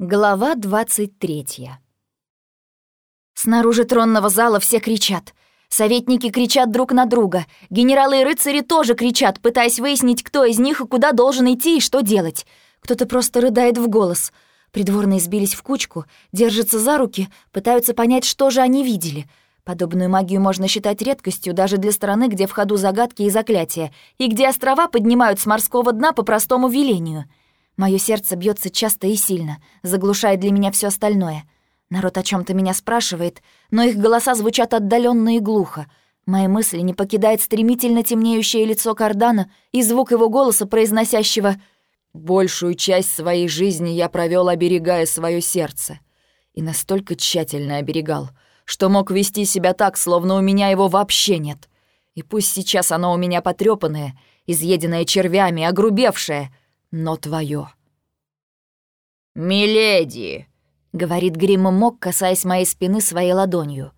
Глава 23 Снаружи тронного зала все кричат. Советники кричат друг на друга. Генералы и рыцари тоже кричат, пытаясь выяснить, кто из них и куда должен идти и что делать. Кто-то просто рыдает в голос. Придворные сбились в кучку, держатся за руки, пытаются понять, что же они видели. Подобную магию можно считать редкостью даже для страны, где в ходу загадки и заклятия, и где острова поднимают с морского дна по простому велению — Моё сердце бьется часто и сильно, заглушает для меня все остальное. Народ о чем то меня спрашивает, но их голоса звучат отдаленно и глухо. Мои мысли не покидает стремительно темнеющее лицо Кардана и звук его голоса, произносящего «Большую часть своей жизни я провел, оберегая свое сердце. И настолько тщательно оберегал, что мог вести себя так, словно у меня его вообще нет. И пусть сейчас оно у меня потрепанное, изъеденное червями, огрубевшее — но твое. «Миледи!» — говорит Гримма Мок, касаясь моей спины своей ладонью.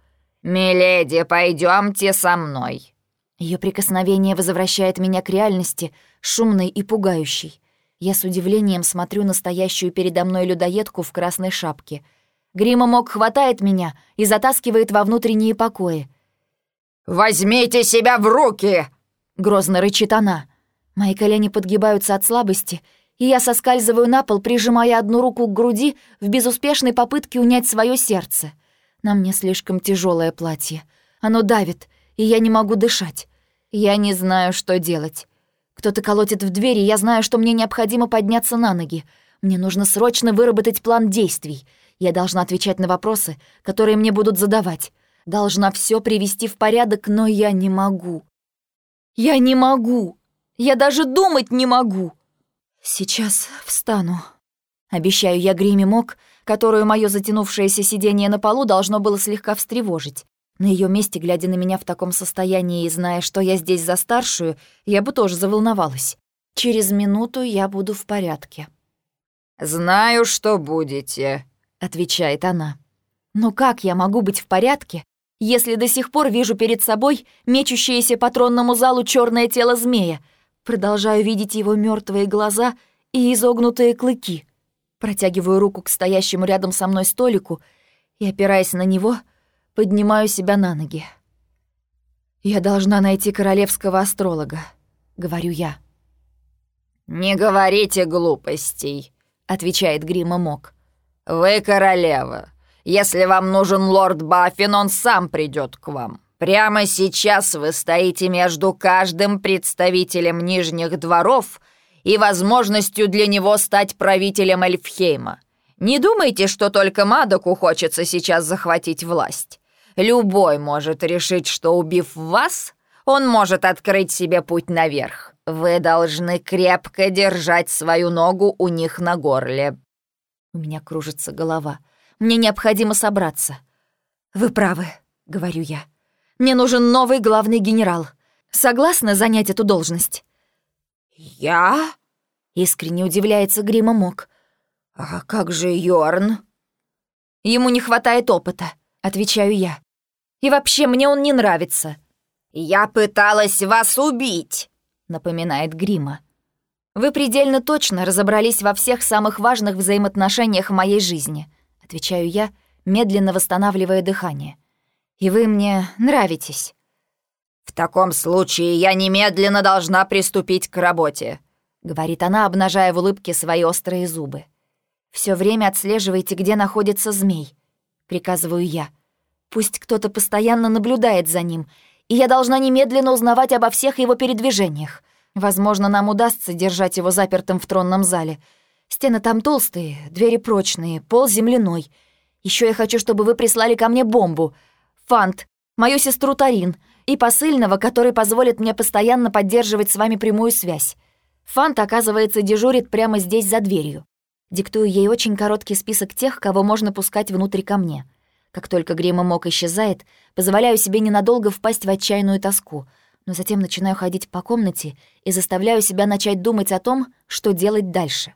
«Миледи, пойдемте со мной!» Ее прикосновение возвращает меня к реальности, шумной и пугающей. Я с удивлением смотрю на стоящую передо мной людоедку в красной шапке. Грима Мок хватает меня и затаскивает во внутренние покои. «Возьмите себя в руки!» — грозно рычит она. Мои колени подгибаются от слабости, и я соскальзываю на пол, прижимая одну руку к груди в безуспешной попытке унять свое сердце. На мне слишком тяжелое платье. Оно давит, и я не могу дышать. Я не знаю, что делать. Кто-то колотит в дверь, и я знаю, что мне необходимо подняться на ноги. Мне нужно срочно выработать план действий. Я должна отвечать на вопросы, которые мне будут задавать. Должна все привести в порядок, но я не могу. Я не могу. Я даже думать не могу!» «Сейчас встану», — обещаю я Гриме Мок, которую мое затянувшееся сидение на полу должно было слегка встревожить. На ее месте, глядя на меня в таком состоянии и зная, что я здесь за старшую, я бы тоже заволновалась. Через минуту я буду в порядке. «Знаю, что будете», — отвечает она. «Но как я могу быть в порядке, если до сих пор вижу перед собой мечущееся по тронному залу черное тело змея, Продолжаю видеть его мертвые глаза и изогнутые клыки. Протягиваю руку к стоящему рядом со мной столику и, опираясь на него, поднимаю себя на ноги. «Я должна найти королевского астролога», — говорю я. «Не говорите глупостей», — отвечает Грима Мок. «Вы королева. Если вам нужен лорд Баффин, он сам придет к вам. Прямо сейчас вы стоите между каждым представителем Нижних дворов и возможностью для него стать правителем Эльфхейма. Не думайте, что только Мадоку хочется сейчас захватить власть. Любой может решить, что, убив вас, он может открыть себе путь наверх. Вы должны крепко держать свою ногу у них на горле». У меня кружится голова. Мне необходимо собраться. «Вы правы», — говорю я. Мне нужен новый главный генерал. Согласна занять эту должность?» «Я?» — искренне удивляется Грима Мок. «А как же Йорн?» «Ему не хватает опыта», — отвечаю я. «И вообще, мне он не нравится». «Я пыталась вас убить», — напоминает Грима. «Вы предельно точно разобрались во всех самых важных взаимоотношениях моей жизни», — отвечаю я, медленно восстанавливая дыхание и вы мне нравитесь». «В таком случае я немедленно должна приступить к работе», — говорит она, обнажая в улыбке свои острые зубы. Все время отслеживайте, где находится змей», — приказываю я. «Пусть кто-то постоянно наблюдает за ним, и я должна немедленно узнавать обо всех его передвижениях. Возможно, нам удастся держать его запертым в тронном зале. Стены там толстые, двери прочные, пол земляной. Еще я хочу, чтобы вы прислали ко мне бомбу — Фант, мою сестру Тарин и посыльного, который позволит мне постоянно поддерживать с вами прямую связь. Фант, оказывается, дежурит прямо здесь за дверью. Диктую ей очень короткий список тех, кого можно пускать внутрь ко мне. Как только Грима Мок исчезает, позволяю себе ненадолго впасть в отчаянную тоску, но затем начинаю ходить по комнате и заставляю себя начать думать о том, что делать дальше.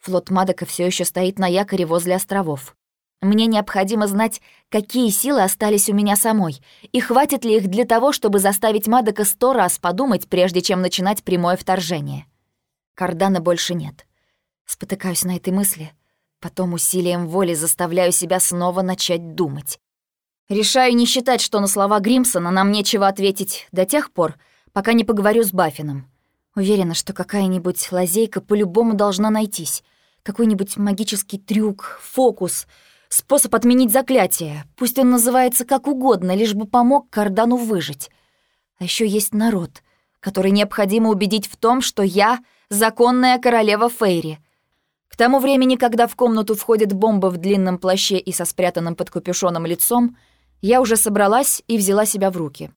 Флот Мадока все еще стоит на якоре возле островов. Мне необходимо знать, какие силы остались у меня самой, и хватит ли их для того, чтобы заставить Мадока сто раз подумать, прежде чем начинать прямое вторжение. Кардана больше нет. Спотыкаюсь на этой мысли. Потом усилием воли заставляю себя снова начать думать. Решаю не считать, что на слова Гримсона нам нечего ответить до тех пор, пока не поговорю с Баффином. Уверена, что какая-нибудь лазейка по-любому должна найтись. Какой-нибудь магический трюк, фокус, способ отменить заклятие. Пусть он называется как угодно, лишь бы помог Кардану выжить. А еще есть народ, который необходимо убедить в том, что я — законная королева Фейри. К тому времени, когда в комнату входит бомба в длинном плаще и со спрятанным под капюшоном лицом, я уже собралась и взяла себя в руки.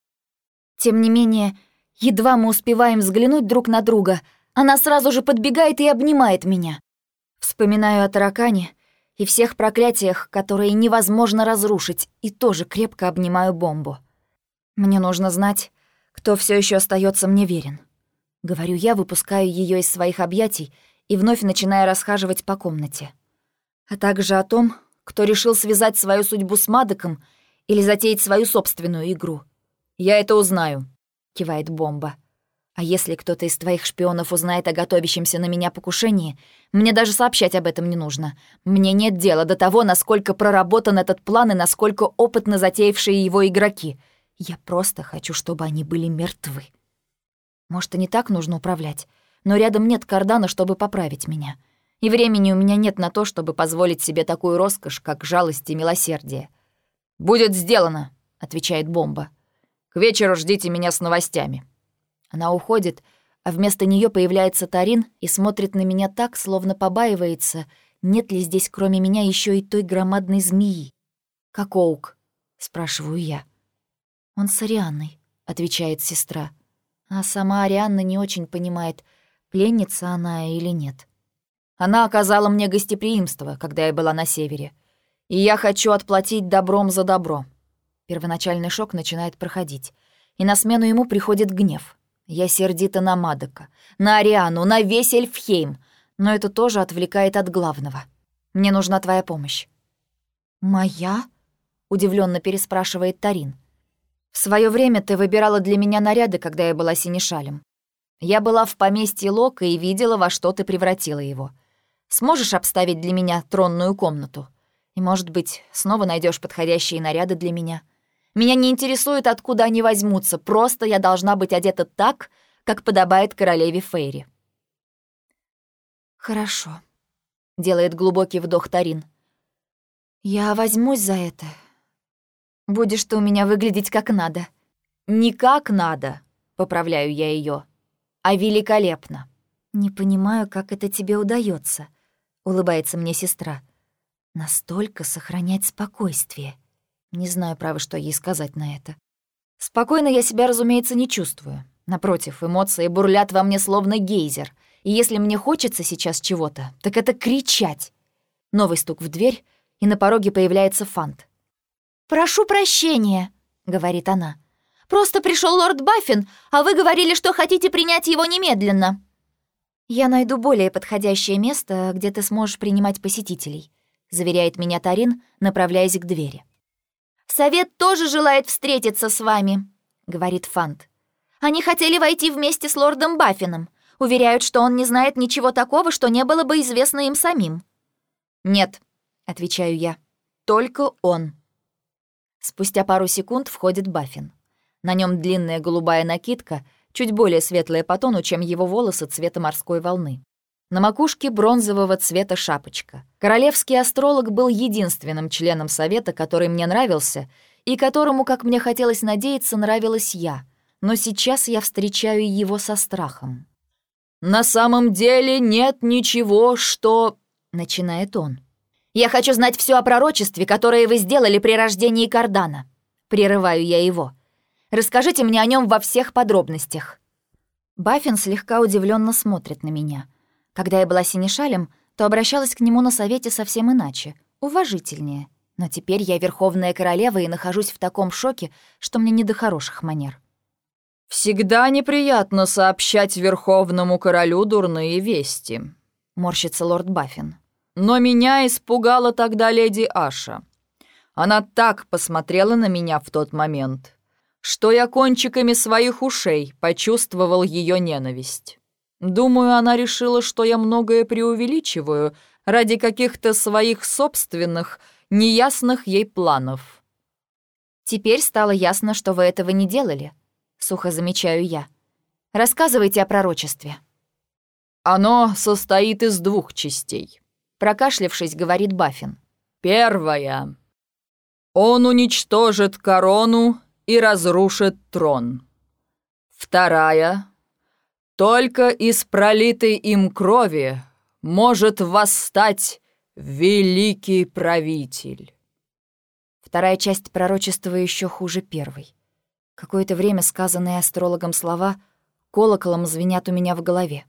Тем не менее, Едва мы успеваем взглянуть друг на друга, она сразу же подбегает и обнимает меня. Вспоминаю о таракане и всех проклятиях, которые невозможно разрушить, и тоже крепко обнимаю бомбу. Мне нужно знать, кто все еще остается мне верен. Говорю я, выпускаю ее из своих объятий и вновь начинаю расхаживать по комнате. А также о том, кто решил связать свою судьбу с Мадоком или затеять свою собственную игру. Я это узнаю. — кивает бомба. «А если кто-то из твоих шпионов узнает о готовящемся на меня покушении, мне даже сообщать об этом не нужно. Мне нет дела до того, насколько проработан этот план и насколько опытно затеявшие его игроки. Я просто хочу, чтобы они были мертвы. Может, и не так нужно управлять, но рядом нет кардана, чтобы поправить меня. И времени у меня нет на то, чтобы позволить себе такую роскошь, как жалость и милосердие. «Будет сделано», — отвечает бомба. К вечеру ждите меня с новостями». Она уходит, а вместо нее появляется Тарин и смотрит на меня так, словно побаивается, нет ли здесь кроме меня еще и той громадной змеи. «Как Оук?» — спрашиваю я. «Он с Арианной», — отвечает сестра. А сама Арианна не очень понимает, пленница она или нет. Она оказала мне гостеприимство, когда я была на севере. И я хочу отплатить добром за добро. Первоначальный шок начинает проходить, и на смену ему приходит гнев. Я сердита на Мадока, на Ариану, на весь Эльфхейм, но это тоже отвлекает от главного. Мне нужна твоя помощь. «Моя?» — удивленно переспрашивает Тарин. «В свое время ты выбирала для меня наряды, когда я была синешалем. Я была в поместье Лока и видела, во что ты превратила его. Сможешь обставить для меня тронную комнату? И, может быть, снова найдешь подходящие наряды для меня?» Меня не интересует, откуда они возьмутся, просто я должна быть одета так, как подобает королеве Фейри. «Хорошо», — делает глубокий вдох Тарин. «Я возьмусь за это. Будешь ты у меня выглядеть как надо». «Не как надо», — поправляю я ее, — «а великолепно». «Не понимаю, как это тебе удается, улыбается мне сестра. «Настолько сохранять спокойствие». Не знаю, право, что ей сказать на это. Спокойно я себя, разумеется, не чувствую. Напротив, эмоции бурлят во мне словно гейзер. И если мне хочется сейчас чего-то, так это кричать. Новый стук в дверь, и на пороге появляется Фант. «Прошу прощения», — говорит она. «Просто пришел лорд Баффин, а вы говорили, что хотите принять его немедленно». «Я найду более подходящее место, где ты сможешь принимать посетителей», — заверяет меня Тарин, направляясь к двери. «Совет тоже желает встретиться с вами», — говорит Фант. «Они хотели войти вместе с лордом Баффином. Уверяют, что он не знает ничего такого, что не было бы известно им самим». «Нет», — отвечаю я, — «только он». Спустя пару секунд входит Баффин. На нем длинная голубая накидка, чуть более светлая по тону, чем его волосы цвета морской волны. На макушке бронзового цвета шапочка. Королевский астролог был единственным членом совета, который мне нравился, и которому, как мне хотелось надеяться, нравилась я. Но сейчас я встречаю его со страхом. «На самом деле нет ничего, что...» — начинает он. «Я хочу знать все о пророчестве, которое вы сделали при рождении Кардана». Прерываю я его. «Расскажите мне о нем во всех подробностях». Баффин слегка удивленно смотрит на меня — когда я была синешалем, то обращалась к нему на совете совсем иначе, уважительнее. Но теперь я верховная королева и нахожусь в таком шоке, что мне не до хороших манер. «Всегда неприятно сообщать верховному королю дурные вести», — морщится лорд Баффин. «Но меня испугала тогда леди Аша. Она так посмотрела на меня в тот момент, что я кончиками своих ушей почувствовал ее ненависть». Думаю, она решила, что я многое преувеличиваю, ради каких-то своих собственных, неясных ей планов. Теперь стало ясно, что вы этого не делали, сухо замечаю я. Рассказывайте о пророчестве. Оно состоит из двух частей. Прокашлявшись, говорит Баффин. Первая. Он уничтожит корону и разрушит трон. Вторая. Только из пролитой им крови может восстать великий правитель. Вторая часть пророчества еще хуже первой. Какое-то время сказанные астрологом слова колоколом звенят у меня в голове.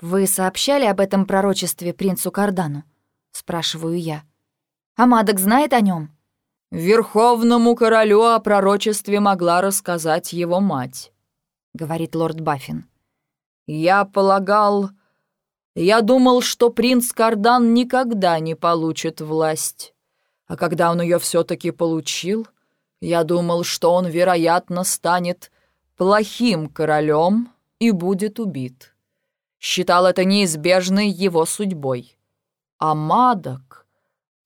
«Вы сообщали об этом пророчестве принцу Кардану?» — спрашиваю я. «Амадок знает о нем? «Верховному королю о пророчестве могла рассказать его мать», — говорит лорд Баффин. «Я полагал... Я думал, что принц Кардан никогда не получит власть. А когда он ее все таки получил, я думал, что он, вероятно, станет плохим королем и будет убит» считал это неизбежной его судьбой. А Мадок...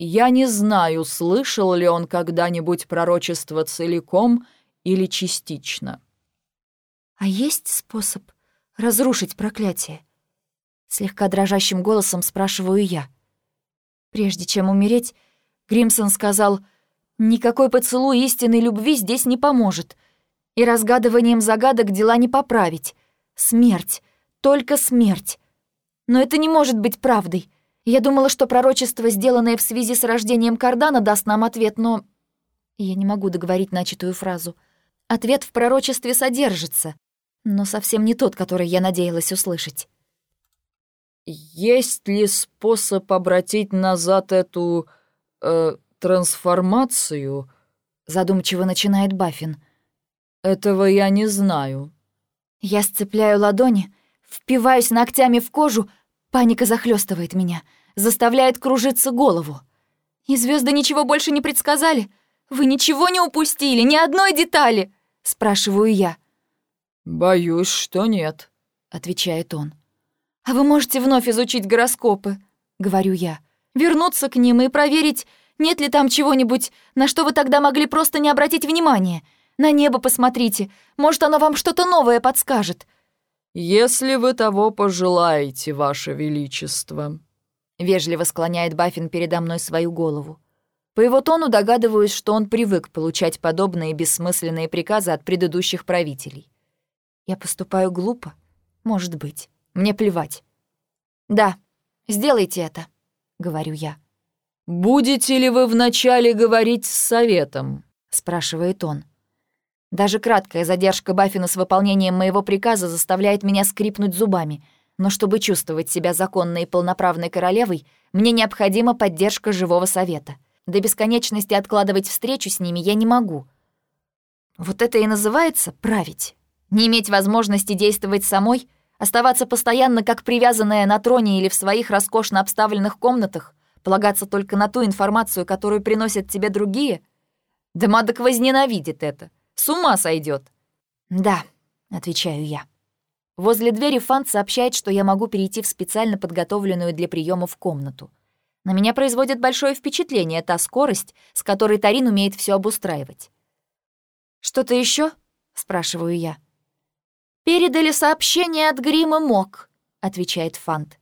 Я не знаю, слышал ли он когда-нибудь пророчество целиком или частично. «А есть способ разрушить проклятие?» Слегка дрожащим голосом спрашиваю я. Прежде чем умереть, Гримсон сказал, «Никакой поцелуй истинной любви здесь не поможет, и разгадыванием загадок дела не поправить. Смерть только смерть. Но это не может быть правдой. Я думала, что пророчество, сделанное в связи с рождением Кардана, даст нам ответ, но... Я не могу договорить начатую фразу. Ответ в пророчестве содержится, но совсем не тот, который я надеялась услышать. «Есть ли способ обратить назад эту... Э, трансформацию?» Задумчиво начинает Баффин. «Этого я не знаю». Я сцепляю ладони, Впиваюсь ногтями в кожу, паника захлестывает меня, заставляет кружиться голову. И звезды ничего больше не предсказали? Вы ничего не упустили, ни одной детали? Спрашиваю я. «Боюсь, что нет», — отвечает он. «А вы можете вновь изучить гороскопы?» — говорю я. «Вернуться к ним и проверить, нет ли там чего-нибудь, на что вы тогда могли просто не обратить внимания. На небо посмотрите, может, оно вам что-то новое подскажет. «Если вы того пожелаете, Ваше Величество», — вежливо склоняет Баффин передо мной свою голову. По его тону догадываюсь, что он привык получать подобные бессмысленные приказы от предыдущих правителей. Я поступаю глупо? Может быть. Мне плевать. «Да, сделайте это», — говорю я. «Будете ли вы вначале говорить с советом?» — спрашивает он. Даже краткая задержка Баффина с выполнением моего приказа заставляет меня скрипнуть зубами, но чтобы чувствовать себя законной и полноправной королевой, мне необходима поддержка живого совета. До бесконечности откладывать встречу с ними я не могу. Вот это и называется править. Не иметь возможности действовать самой, оставаться постоянно как привязанная на троне или в своих роскошно обставленных комнатах, полагаться только на ту информацию, которую приносят тебе другие. Да Мадок возненавидит это. С ума сойдет. «Да», — отвечаю я. Возле двери Фант сообщает, что я могу перейти в специально подготовленную для приемов комнату. На меня производит большое впечатление та скорость, с которой Тарин умеет все обустраивать. «Что-то еще? спрашиваю я. «Передали сообщение от Грима Мок», — отвечает Фант.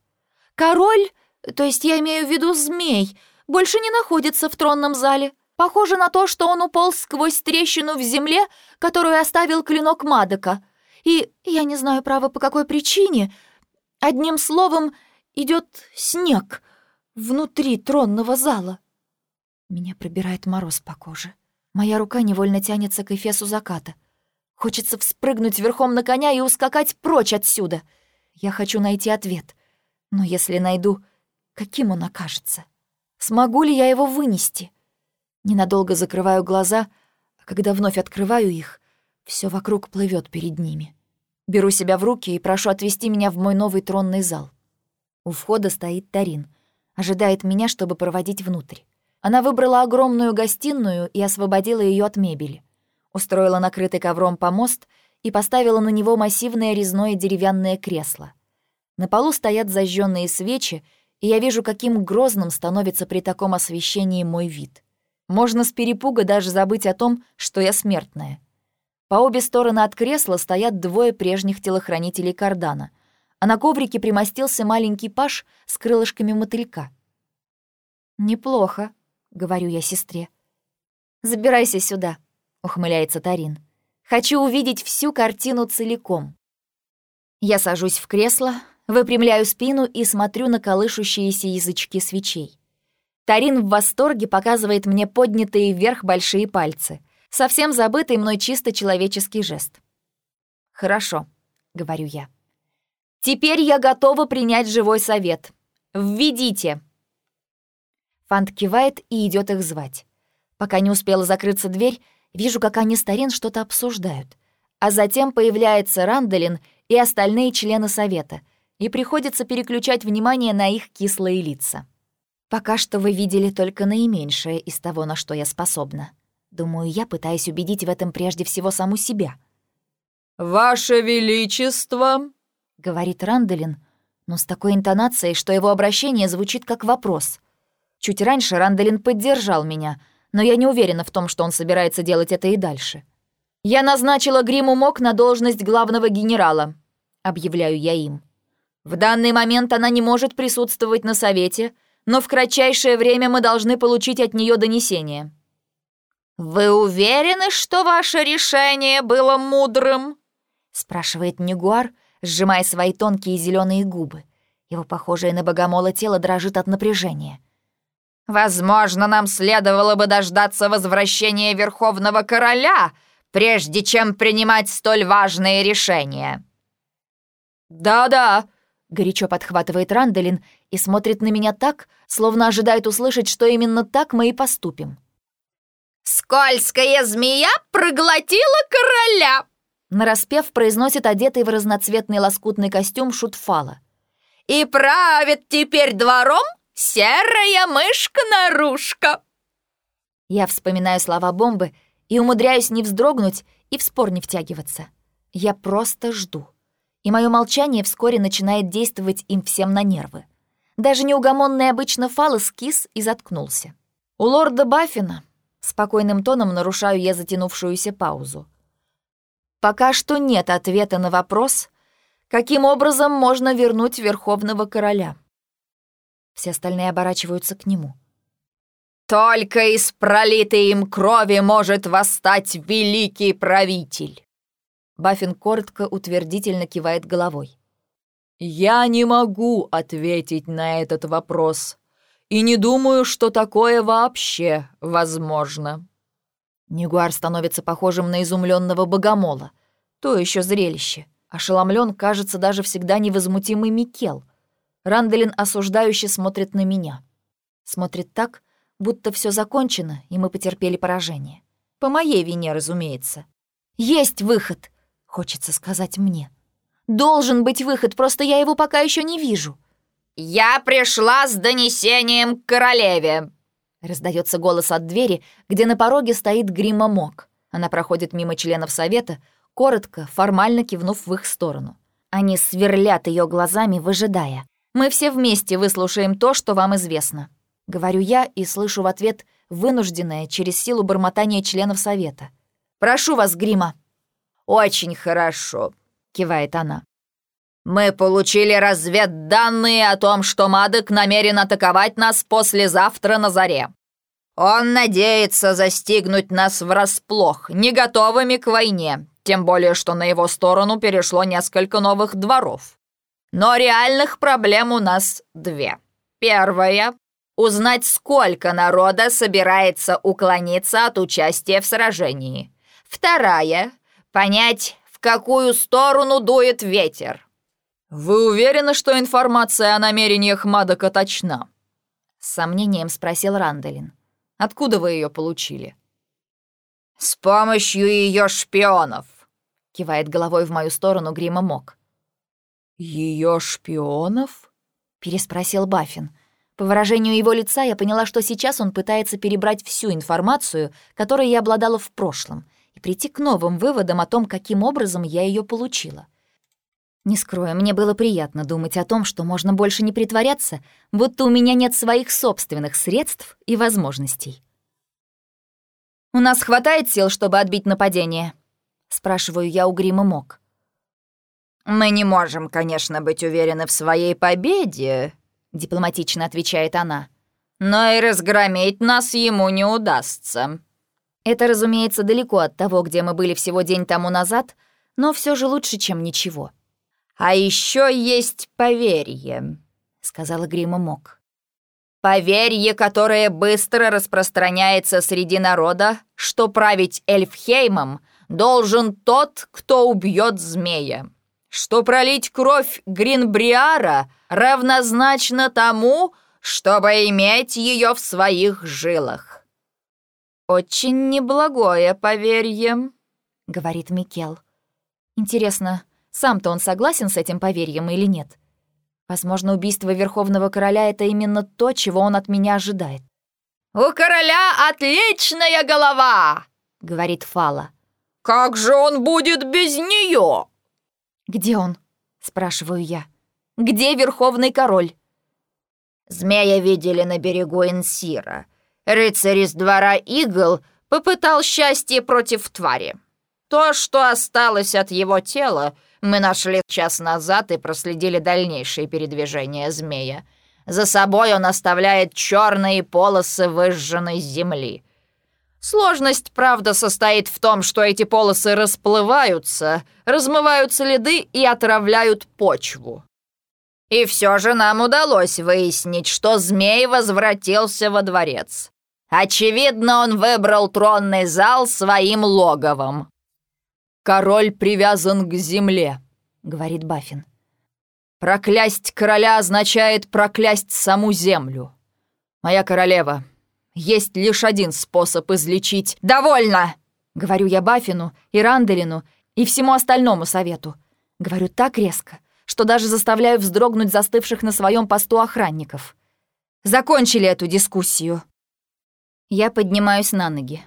«Король, то есть я имею в виду змей, больше не находится в тронном зале. Похоже на то, что он уполз сквозь трещину в земле, которую оставил клинок Мадока. И я не знаю, право, по какой причине. Одним словом, идет снег внутри тронного зала. Меня пробирает мороз по коже. Моя рука невольно тянется к эфесу заката. Хочется вспрыгнуть верхом на коня и ускакать прочь отсюда. Я хочу найти ответ. Но если найду, каким он окажется? Смогу ли я его вынести? Ненадолго закрываю глаза, а когда вновь открываю их, все вокруг плывет перед ними. Беру себя в руки и прошу отвезти меня в мой новый тронный зал. У входа стоит Тарин, ожидает меня, чтобы проводить внутрь. Она выбрала огромную гостиную и освободила ее от мебели. Устроила накрытый ковром помост и поставила на него массивное резное деревянное кресло. На полу стоят зажженные свечи и я вижу, каким грозным становится при таком освещении мой вид. Можно с перепуга даже забыть о том, что я смертная. По обе стороны от кресла стоят двое прежних телохранителей кардана, а на коврике примостился маленький паш с крылышками мотылька. «Неплохо», — говорю я сестре. «Забирайся сюда», — ухмыляется Тарин. «Хочу увидеть всю картину целиком». Я сажусь в кресло, выпрямляю спину и смотрю на колышущиеся язычки свечей. Тарин в восторге показывает мне поднятые вверх большие пальцы. Совсем забытый мной чисто человеческий жест. «Хорошо», — говорю я. «Теперь я готова принять живой совет. Введите!» Фант кивает и идет их звать. Пока не успела закрыться дверь, вижу, как они старин что-то обсуждают. А затем появляется Рандалин и остальные члены совета, и приходится переключать внимание на их кислые лица. Пока что вы видели только наименьшее из того, на что я способна. Думаю, я пытаюсь убедить в этом прежде всего саму себя. «Ваше Величество!» — говорит Рандалин, но с такой интонацией, что его обращение звучит как вопрос. Чуть раньше Рандалин поддержал меня, но я не уверена в том, что он собирается делать это и дальше. «Я назначила Гриму Мок на должность главного генерала», — объявляю я им. «В данный момент она не может присутствовать на совете, но в кратчайшее время мы должны получить от нее донесение». «Вы уверены, что ваше решение было мудрым?» — спрашивает Нигуар, сжимая свои тонкие зеленые губы. Его похожее на богомола тело дрожит от напряжения. «Возможно, нам следовало бы дождаться возвращения Верховного Короля, прежде чем принимать столь важные решения». «Да-да», — горячо подхватывает Ранделин и смотрит на меня так, словно ожидает услышать, что именно так мы и поступим. «Скользкая змея проглотила короля!» Нараспев произносит одетый в разноцветный лоскутный костюм шутфала. «И правит теперь двором серая мышка-нарушка!» Я вспоминаю слова бомбы и умудряюсь не вздрогнуть и в спор не втягиваться. Я просто жду. И мое молчание вскоре начинает действовать им всем на нервы. Даже неугомонный обычно фалос кис и заткнулся. У лорда Баффина Спокойным тоном нарушаю я затянувшуюся паузу. Пока что нет ответа на вопрос, каким образом можно вернуть Верховного Короля. Все остальные оборачиваются к нему. «Только из пролитой им крови может восстать великий правитель!» Баффин коротко утвердительно кивает головой. «Я не могу ответить на этот вопрос», и не думаю, что такое вообще возможно». Нигуар становится похожим на изумленного богомола. То еще зрелище. Ошеломлен, кажется, даже всегда невозмутимый Микел. Ранделин осуждающе смотрит на меня. Смотрит так, будто все закончено, и мы потерпели поражение. По моей вине, разумеется. «Есть выход!» — хочется сказать мне. «Должен быть выход, просто я его пока еще не вижу». «Я пришла с донесением к королеве!» Раздается голос от двери, где на пороге стоит Грима Мок. Она проходит мимо членов совета, коротко, формально кивнув в их сторону. Они сверлят ее глазами, выжидая. «Мы все вместе выслушаем то, что вам известно», — говорю я и слышу в ответ вынужденное через силу бормотания членов совета. «Прошу вас, Грима». «Очень хорошо», — кивает она. Мы получили разведданные о том, что Мадок намерен атаковать нас послезавтра на заре. Он надеется застигнуть нас врасплох, не готовыми к войне, тем более что на его сторону перешло несколько новых дворов. Но реальных проблем у нас две. Первая — узнать, сколько народа собирается уклониться от участия в сражении. Вторая — понять, в какую сторону дует ветер. «Вы уверены, что информация о намерениях Мадока точна?» С сомнением спросил Ранделин. «Откуда вы ее получили?» «С помощью ее шпионов», — кивает головой в мою сторону Грима Мок. «Ее шпионов?» — переспросил Баффин. По выражению его лица я поняла, что сейчас он пытается перебрать всю информацию, которой я обладала в прошлом, и прийти к новым выводам о том, каким образом я ее получила — Не скрою, мне было приятно думать о том, что можно больше не притворяться, будто у меня нет своих собственных средств и возможностей. «У нас хватает сил, чтобы отбить нападение?» — спрашиваю я у Грима Мок. «Мы не можем, конечно, быть уверены в своей победе», — дипломатично отвечает она. «Но и разгромить нас ему не удастся». Это, разумеется, далеко от того, где мы были всего день тому назад, но все же лучше, чем ничего. «А еще есть поверье», — сказала Грима Мок. «Поверье, которое быстро распространяется среди народа, что править Эльфхеймом должен тот, кто убьет змея, что пролить кровь Гринбриара равнозначно тому, чтобы иметь ее в своих жилах». «Очень неблагое поверье», — говорит Микел. «Интересно, сам-то он согласен с этим поверьем или нет? Возможно, убийство Верховного Короля — это именно то, чего он от меня ожидает. «У короля отличная голова!» — говорит Фала. «Как же он будет без нее?» «Где он?» — спрашиваю я. «Где Верховный Король?» Змея видели на берегу Инсира. Рыцарь из двора Игл попытал счастье против твари. То, что осталось от его тела, мы нашли час назад и проследили дальнейшие передвижения змея. За собой он оставляет черные полосы выжженной земли. Сложность, правда, состоит в том, что эти полосы расплываются, размывают следы и отравляют почву. И все же нам удалось выяснить, что змей возвратился во дворец. Очевидно, он выбрал тронный зал своим логовом. «Король привязан к земле», — говорит Баффин. «Проклясть короля означает проклясть саму землю. Моя королева, есть лишь один способ излечить...» «Довольно!» — говорю я Баффину и Ранделину и всему остальному совету. Говорю так резко, что даже заставляю вздрогнуть застывших на своем посту охранников. Закончили эту дискуссию. Я поднимаюсь на ноги.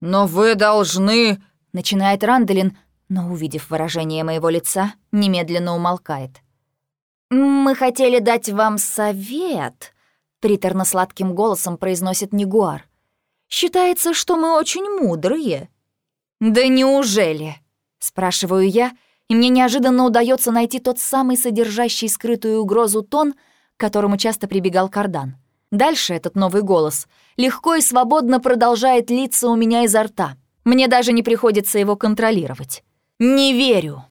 «Но вы должны...» Начинает Ранделин, но, увидев выражение моего лица, немедленно умолкает. «Мы хотели дать вам совет», — приторно-сладким голосом произносит Нигуар. «Считается, что мы очень мудрые». «Да неужели?» — спрашиваю я, и мне неожиданно удается найти тот самый содержащий скрытую угрозу тон, к которому часто прибегал Кардан. Дальше этот новый голос легко и свободно продолжает литься у меня изо рта — мне даже не приходится его контролировать. Не верю.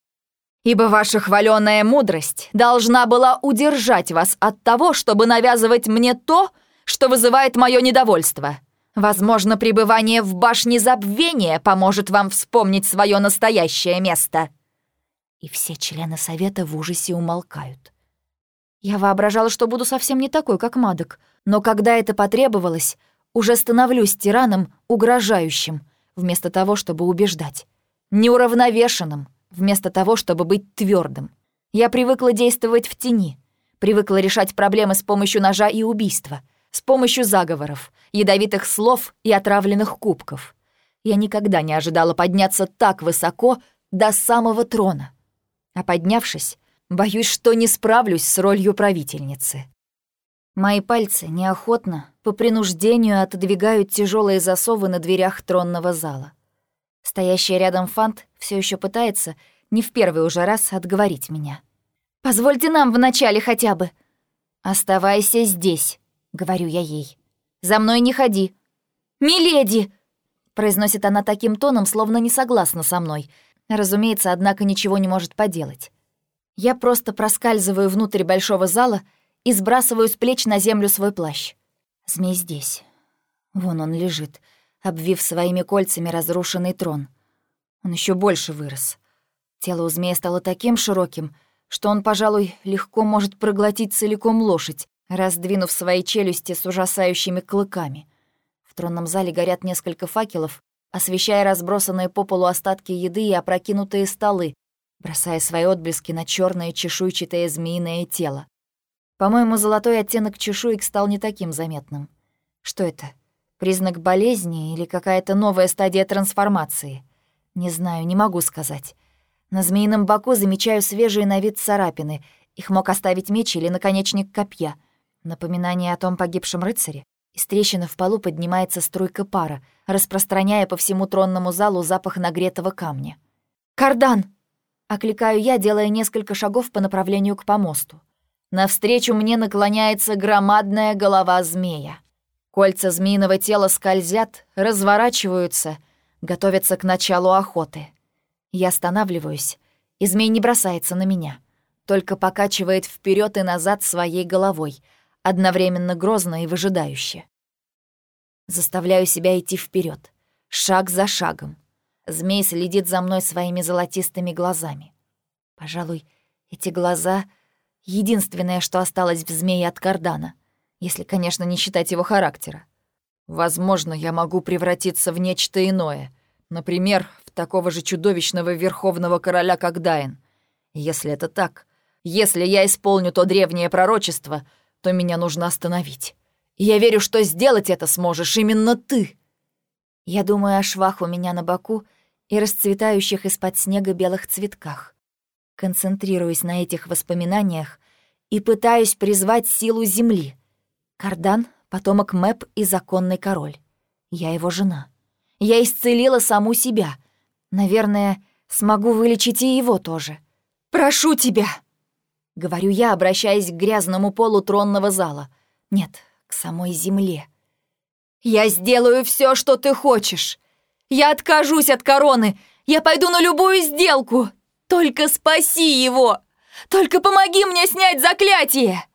Ибо ваша хваленая мудрость должна была удержать вас от того, чтобы навязывать мне то, что вызывает мое недовольство. Возможно, пребывание в башне забвения поможет вам вспомнить свое настоящее место. И все члены совета в ужасе умолкают. Я воображала, что буду совсем не такой, как Мадок, но когда это потребовалось, уже становлюсь тираном угрожающим — вместо того, чтобы убеждать. Неуравновешенным, вместо того, чтобы быть твердым. Я привыкла действовать в тени, привыкла решать проблемы с помощью ножа и убийства, с помощью заговоров, ядовитых слов и отравленных кубков. Я никогда не ожидала подняться так высоко до самого трона. А поднявшись, боюсь, что не справлюсь с ролью правительницы. Мои пальцы неохотно, по принуждению отодвигают тяжелые засовы на дверях тронного зала. Стоящий рядом Фант все еще пытается, не в первый уже раз, отговорить меня. «Позвольте нам вначале хотя бы». «Оставайся здесь», — говорю я ей. «За мной не ходи». «Миледи!» — произносит она таким тоном, словно не согласна со мной. Разумеется, однако ничего не может поделать. Я просто проскальзываю внутрь большого зала — и сбрасываю с плеч на землю свой плащ. Змей здесь. Вон он лежит, обвив своими кольцами разрушенный трон. Он еще больше вырос. Тело у змея стало таким широким, что он, пожалуй, легко может проглотить целиком лошадь, раздвинув свои челюсти с ужасающими клыками. В тронном зале горят несколько факелов, освещая разбросанные по полу остатки еды и опрокинутые столы, бросая свои отблески на черное чешуйчатое змеиное тело. По-моему, золотой оттенок чешуек стал не таким заметным. Что это? Признак болезни или какая-то новая стадия трансформации? Не знаю, не могу сказать. На змеином боку замечаю свежие на вид царапины. Их мог оставить меч или наконечник копья. Напоминание о том погибшем рыцаре. Из трещины в полу поднимается струйка пара, распространяя по всему тронному залу запах нагретого камня. «Кардан!» — окликаю я, делая несколько шагов по направлению к помосту. Навстречу мне наклоняется громадная голова змея. Кольца змеиного тела скользят, разворачиваются, готовятся к началу охоты. Я останавливаюсь, и змей не бросается на меня, только покачивает вперед и назад своей головой, одновременно грозно и выжидающе. Заставляю себя идти вперед, шаг за шагом. Змей следит за мной своими золотистыми глазами. Пожалуй, эти глаза — единственное, что осталось в змее от кардана, если, конечно, не считать его характера. Возможно, я могу превратиться в нечто иное, например, в такого же чудовищного верховного короля, как Дайн. Если это так, если я исполню то древнее пророчество, то меня нужно остановить. И я верю, что сделать это сможешь именно ты. Я думаю о швах у меня на боку и расцветающих из-под снега белых цветках. Концентрируюсь на этих воспоминаниях и пытаюсь призвать силу Земли. Кардан — потомок Мэп и законный король. Я его жена. Я исцелила саму себя. Наверное, смогу вылечить и его тоже. «Прошу тебя!» — говорю я, обращаясь к грязному полу тронного зала. Нет, к самой земле. «Я сделаю все, что ты хочешь. Я откажусь от короны. Я пойду на любую сделку. Только спаси его. Только помоги мне снять заклятие!»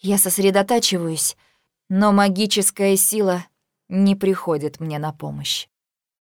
Я сосредотачиваюсь, но магическая сила не приходит мне на помощь.